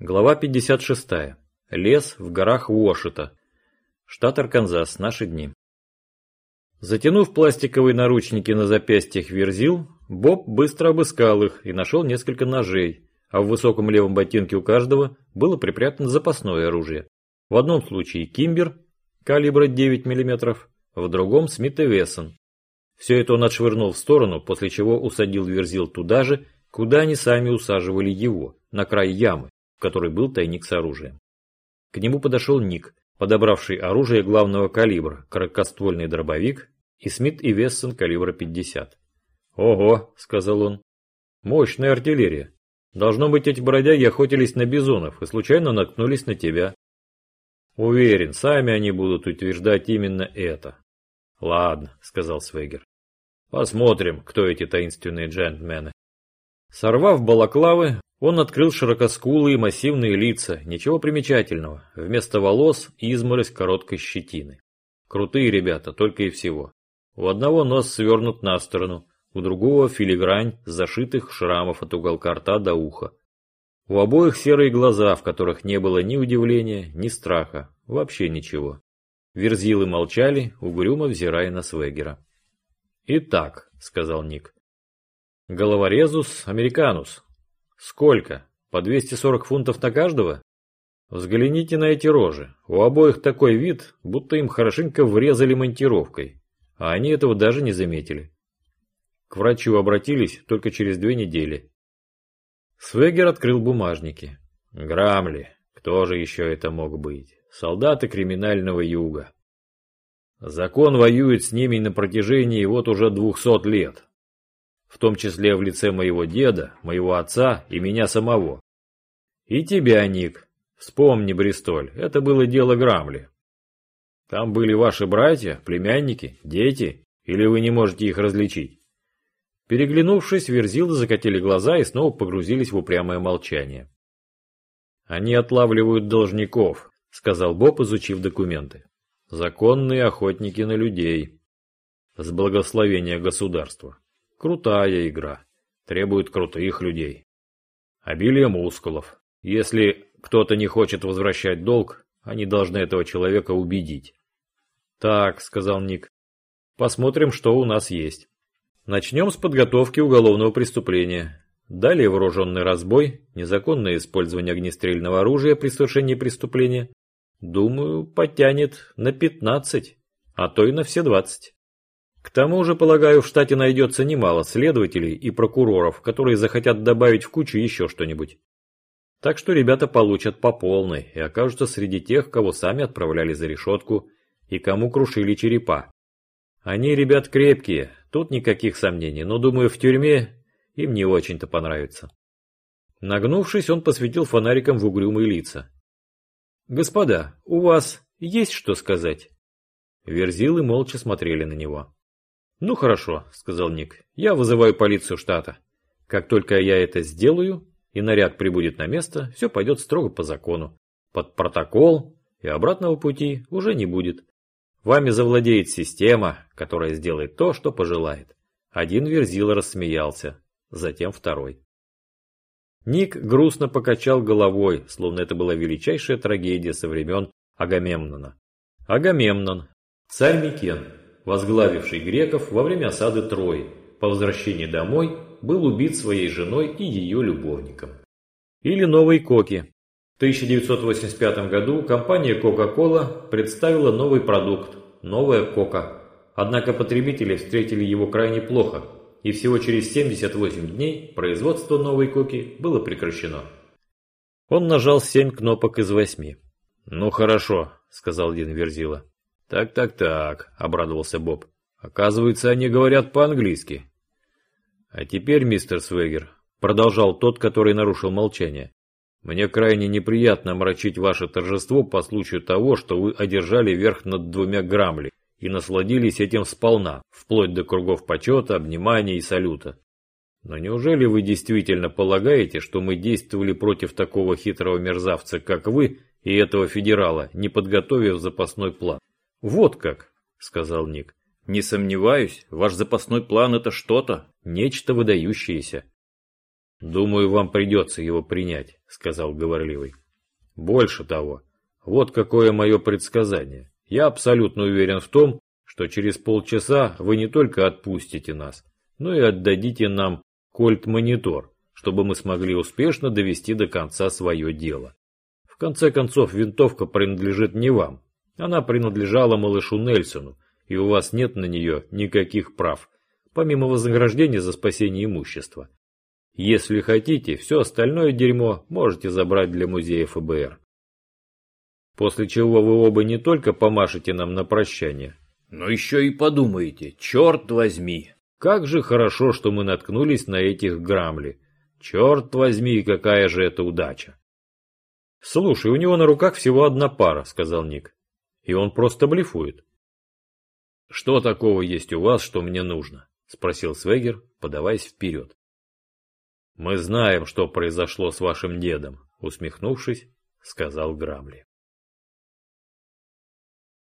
Глава 56. Лес в горах Уошита. Штат Арканзас. Наши дни. Затянув пластиковые наручники на запястьях верзил, Боб быстро обыскал их и нашел несколько ножей, а в высоком левом ботинке у каждого было припрятано запасное оружие. В одном случае Кимбер калибра 9 мм, в другом Смит и Вессон. Все это он отшвырнул в сторону, после чего усадил верзил туда же, куда они сами усаживали его, на край ямы в которой был тайник с оружием. К нему подошел Ник, подобравший оружие главного калибра, короткоствольный дробовик и Смит и Вессон калибра 50. «Ого», — сказал он, — «мощная артиллерия. Должно быть, эти бродяги охотились на бизонов и случайно наткнулись на тебя». «Уверен, сами они будут утверждать именно это». «Ладно», — сказал Свегер. «Посмотрим, кто эти таинственные джентльмены». Сорвав балаклавы, он открыл широкоскулые массивные лица, ничего примечательного, вместо волос изморозь короткой щетины. Крутые ребята, только и всего. У одного нос свернут на сторону, у другого филигрань зашитых шрамов от уголка рта до уха. У обоих серые глаза, в которых не было ни удивления, ни страха, вообще ничего. Верзилы молчали, угрюмо взирая на Свегера. «Итак», — сказал Ник, — «головорезус американус, Сколько? По 240 фунтов на каждого? Взгляните на эти рожи. У обоих такой вид, будто им хорошенько врезали монтировкой. А они этого даже не заметили. К врачу обратились только через две недели. Свегер открыл бумажники. Грамли. Кто же еще это мог быть? Солдаты криминального юга. Закон воюет с ними на протяжении вот уже двухсот лет в том числе в лице моего деда, моего отца и меня самого. И тебя, Ник. Вспомни, Бристоль, это было дело Грамли. Там были ваши братья, племянники, дети, или вы не можете их различить? Переглянувшись, Верзилы закатили глаза и снова погрузились в упрямое молчание. «Они отлавливают должников», — сказал Боб, изучив документы. «Законные охотники на людей. С благословения государства. Крутая игра. Требует крутых людей. Обилие мускулов. Если кто-то не хочет возвращать долг, они должны этого человека убедить. Так, сказал Ник. Посмотрим, что у нас есть. Начнем с подготовки уголовного преступления. Далее вооруженный разбой, незаконное использование огнестрельного оружия при совершении преступления. Думаю, потянет на 15, а то и на все 20. К тому же, полагаю, в штате найдется немало следователей и прокуроров, которые захотят добавить в кучу еще что-нибудь. Так что ребята получат по полной и окажутся среди тех, кого сами отправляли за решетку и кому крушили черепа. Они, ребят, крепкие, тут никаких сомнений, но, думаю, в тюрьме им не очень-то понравится. Нагнувшись, он посветил фонариком в угрюмые лица. «Господа, у вас есть что сказать?» Верзилы молча смотрели на него. «Ну хорошо», — сказал Ник, — «я вызываю полицию штата. Как только я это сделаю, и наряд прибудет на место, все пойдет строго по закону. Под протокол, и обратного пути уже не будет. Вами завладеет система, которая сделает то, что пожелает». Один верзила рассмеялся, затем второй. Ник грустно покачал головой, словно это была величайшая трагедия со времен Агамемнона. Агамемнон, царь Микен, возглавивший греков во время осады Трои, по возвращении домой был убит своей женой и ее любовником. Или новый Коки. В 1985 году компания Coca-Cola представила новый продукт – новая Кока. Однако потребители встретили его крайне плохо, и всего через 78 дней производство новой Коки было прекращено. Он нажал 7 кнопок из 8. «Ну хорошо», – сказал Дин Верзила. «Так-так-так», — обрадовался Боб. «Оказывается, они говорят по-английски». «А теперь, мистер Свегер», — продолжал тот, который нарушил молчание, «мне крайне неприятно омрачить ваше торжество по случаю того, что вы одержали верх над двумя Грамли и насладились этим сполна, вплоть до кругов почета, обнимания и салюта. Но неужели вы действительно полагаете, что мы действовали против такого хитрого мерзавца, как вы, и этого федерала, не подготовив запасной план? «Вот как», — сказал Ник. «Не сомневаюсь, ваш запасной план — это что-то, нечто выдающееся». Думаю, вам придется его принять, сказал говорливый. Больше того, вот какое мое предсказание. Я абсолютно уверен в том, что через полчаса вы не только отпустите нас, но и отдадите нам кольт-монитор, чтобы мы смогли успешно довести до конца свое дело. В конце концов, винтовка принадлежит не вам. Она принадлежала малышу Нельсону, и у вас нет на нее никаких прав, помимо вознаграждения за спасение имущества. Если хотите, все остальное дерьмо можете забрать для музея ФБР. После чего вы оба не только помашете нам на прощание, но еще и подумаете, черт возьми, как же хорошо, что мы наткнулись на этих грамли. Черт возьми, какая же это удача. Слушай, у него на руках всего одна пара, сказал Ник. И он просто блефует. Что такого есть у вас, что мне нужно? Спросил Свегер, подаваясь вперед. Мы знаем, что произошло с вашим дедом, усмехнувшись, сказал Грамли.